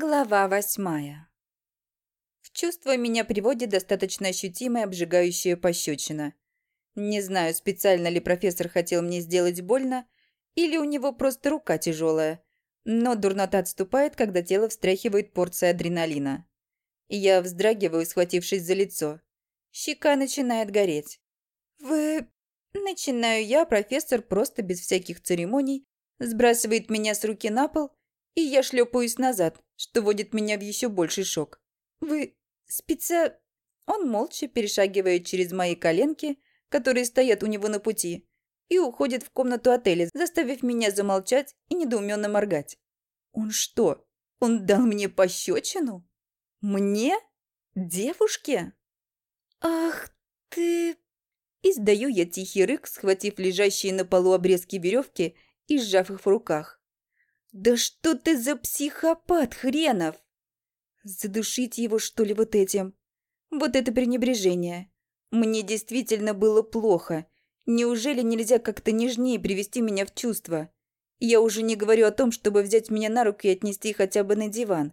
Глава восьмая. В чувство меня приводит достаточно ощутимая обжигающая пощечина. Не знаю, специально ли профессор хотел мне сделать больно, или у него просто рука тяжелая, но дурнота отступает, когда тело встряхивает порция адреналина. Я вздрагиваю, схватившись за лицо. Щека начинает гореть. «Вы...» Начинаю я, профессор просто без всяких церемоний сбрасывает меня с руки на пол, и я шлепаюсь назад, что вводит меня в еще больший шок. «Вы спеца...» Он молча перешагивает через мои коленки, которые стоят у него на пути, и уходит в комнату отеля, заставив меня замолчать и недоуменно моргать. «Он что, он дал мне пощечину? Мне? Девушке?» «Ах ты...» Издаю я тихий рык, схватив лежащие на полу обрезки веревки и сжав их в руках. «Да что ты за психопат, хренов!» Задушить его, что ли, вот этим? Вот это пренебрежение. Мне действительно было плохо. Неужели нельзя как-то нежнее привести меня в чувство? Я уже не говорю о том, чтобы взять меня на руки и отнести хотя бы на диван.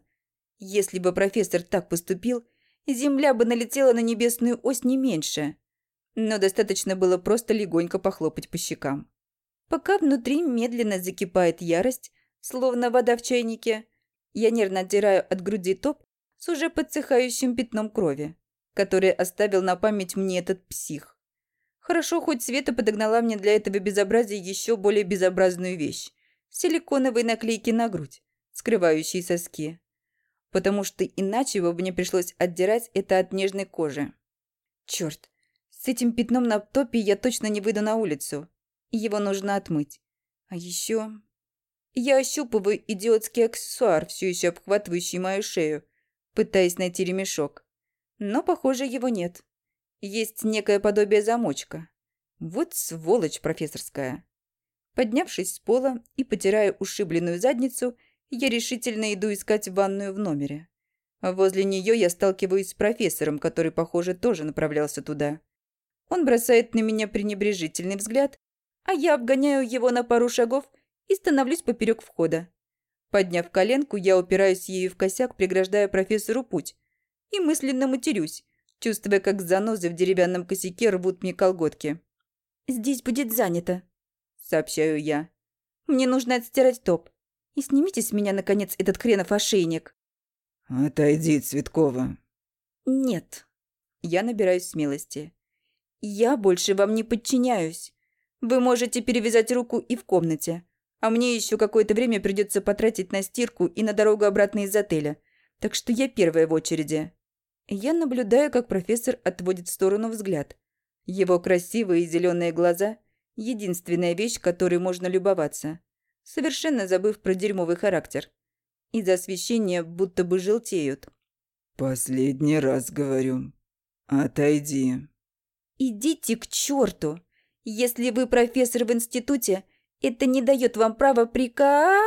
Если бы профессор так поступил, земля бы налетела на небесную ось не меньше. Но достаточно было просто легонько похлопать по щекам. Пока внутри медленно закипает ярость, словно вода в чайнике, я нервно оттираю от груди топ с уже подсыхающим пятном крови, который оставил на память мне этот псих. Хорошо, хоть Света подогнала мне для этого безобразия еще более безобразную вещь – силиконовые наклейки на грудь, скрывающие соски. Потому что иначе бы мне пришлось отдирать это от нежной кожи. Черт, с этим пятном на топе я точно не выйду на улицу. Его нужно отмыть. А еще... Я ощупываю идиотский аксессуар, все еще обхватывающий мою шею, пытаясь найти ремешок. Но, похоже, его нет. Есть некое подобие замочка. Вот сволочь профессорская. Поднявшись с пола и потирая ушибленную задницу, я решительно иду искать ванную в номере. Возле нее я сталкиваюсь с профессором, который, похоже, тоже направлялся туда. Он бросает на меня пренебрежительный взгляд, а я обгоняю его на пару шагов и становлюсь поперек входа. Подняв коленку, я упираюсь ею в косяк, преграждая профессору путь, и мысленно матерюсь, чувствуя, как занозы в деревянном косяке рвут мне колготки. «Здесь будет занято», — сообщаю я. «Мне нужно отстирать топ. И снимите с меня, наконец, этот хренов ошейник». «Отойди, Цветкова». «Нет». Я набираюсь смелости. «Я больше вам не подчиняюсь. Вы можете перевязать руку и в комнате. А мне еще какое-то время придется потратить на стирку и на дорогу обратно из отеля. Так что я первая в очереди. Я наблюдаю, как профессор отводит в сторону взгляд. Его красивые зеленые глаза – единственная вещь, которой можно любоваться. Совершенно забыв про дерьмовый характер. Из-за освещения будто бы желтеют. «Последний раз говорю. Отойди». «Идите к черту! Если вы профессор в институте – это не дает вам права прика...»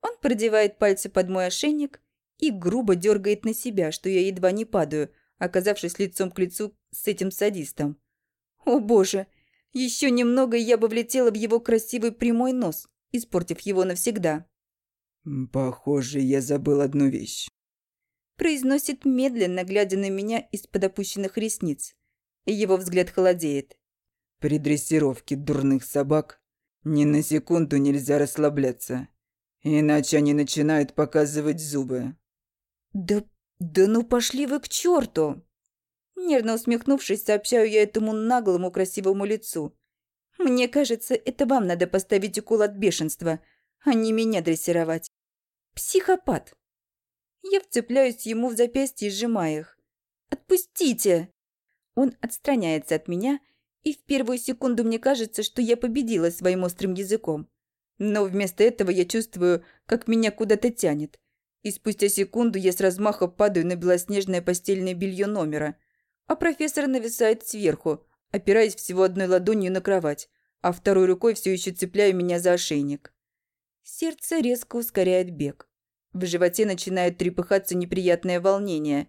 Он продевает пальцы под мой ошейник и грубо дергает на себя, что я едва не падаю, оказавшись лицом к лицу с этим садистом. «О боже! Еще немного, и я бы влетела в его красивый прямой нос, испортив его навсегда». «Похоже, я забыл одну вещь», – произносит медленно, глядя на меня из-под опущенных ресниц. Его взгляд холодеет. «При дрессировке дурных собак ни на секунду нельзя расслабляться, иначе они начинают показывать зубы. Да, да ну пошли вы к черту! Нервно усмехнувшись, сообщаю я этому наглому красивому лицу. Мне кажется, это вам надо поставить укол от бешенства, а не меня дрессировать. Психопат. Я вцепляюсь ему в запястье, сжимая их. «Отпустите!» Он отстраняется от меня и в первую секунду мне кажется, что я победила своим острым языком. Но вместо этого я чувствую, как меня куда-то тянет. И спустя секунду я с размаха падаю на белоснежное постельное белье номера. А профессор нависает сверху, опираясь всего одной ладонью на кровать, а второй рукой все еще цепляя меня за ошейник. Сердце резко ускоряет бег. В животе начинает трепыхаться неприятное волнение.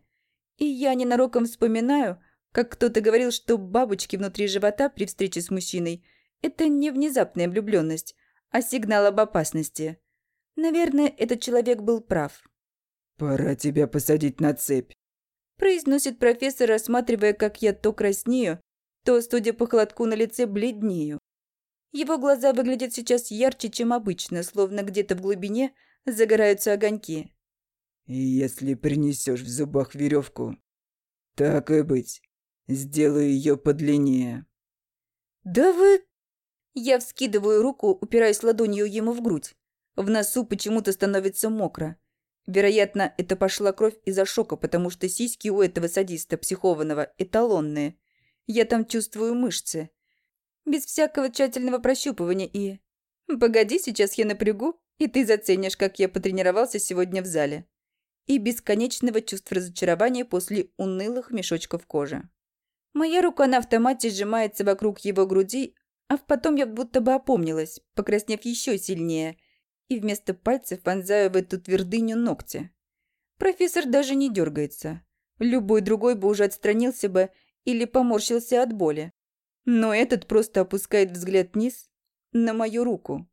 И я ненароком вспоминаю, как кто-то говорил, что бабочки внутри живота при встрече с мужчиной – это не внезапная влюбленность, а сигнал об опасности. Наверное, этот человек был прав. Пора тебя посадить на цепь. Произносит профессор, рассматривая, как я то краснею, то, судя по холодку на лице, бледнею. Его глаза выглядят сейчас ярче, чем обычно, словно где-то в глубине загораются огоньки. Если принесешь в зубах веревку, так и быть, сделаю ее подлиннее. «Да вы...» Я вскидываю руку, упираясь ладонью ему в грудь. В носу почему-то становится мокро. Вероятно, это пошла кровь из-за шока, потому что сиськи у этого садиста психованного эталонные. Я там чувствую мышцы. Без всякого тщательного прощупывания и... Погоди, сейчас я напрягу, и ты заценишь, как я потренировался сегодня в зале. И бесконечного чувства разочарования после унылых мешочков кожи. Моя рука на автомате сжимается вокруг его груди, а потом я будто бы опомнилась, покраснев еще сильнее, и вместо пальцев вонзаю в эту твердыню ногти. Профессор даже не дергается. Любой другой бы уже отстранился бы или поморщился от боли. Но этот просто опускает взгляд вниз на мою руку.